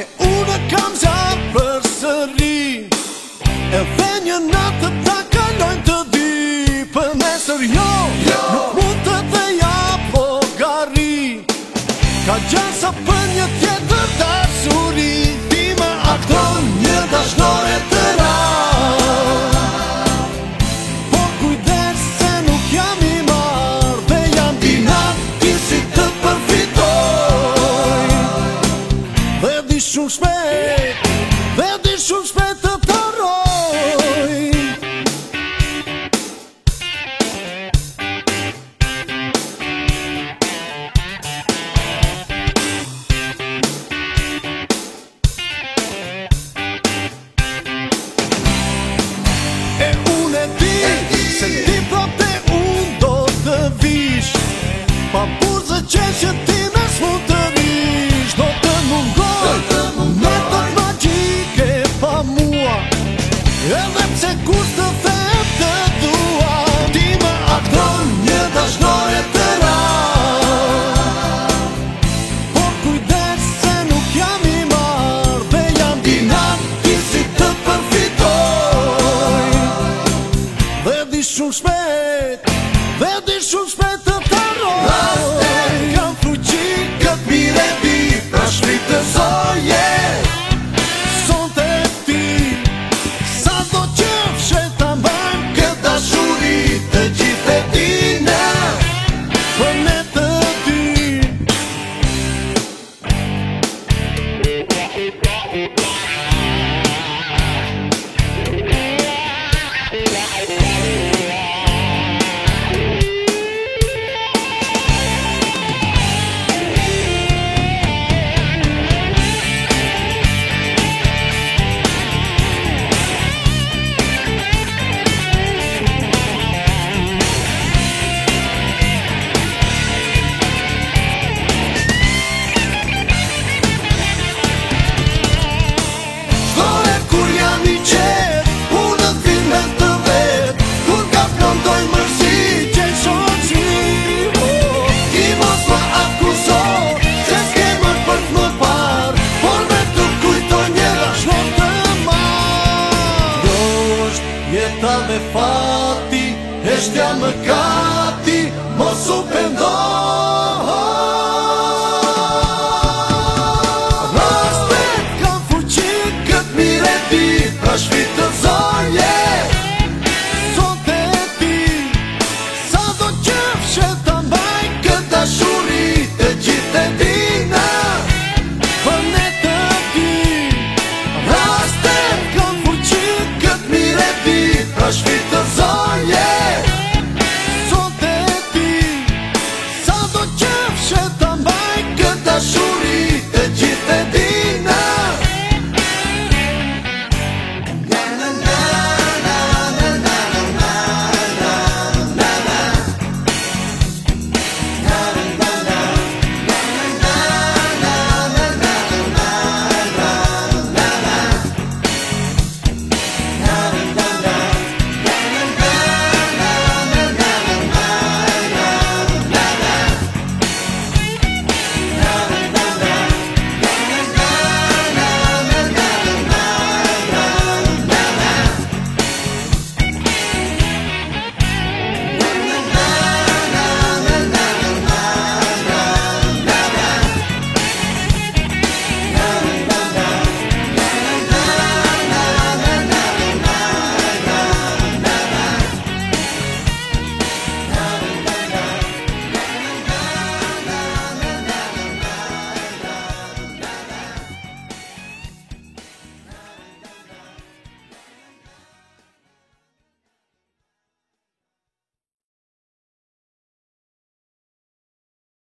E une kam qa për sëri E dhe një natë të ta të di Për mesër jo, jo, nuk mund të dheja po gari Ka gjerë sa për fati, ești amăcat.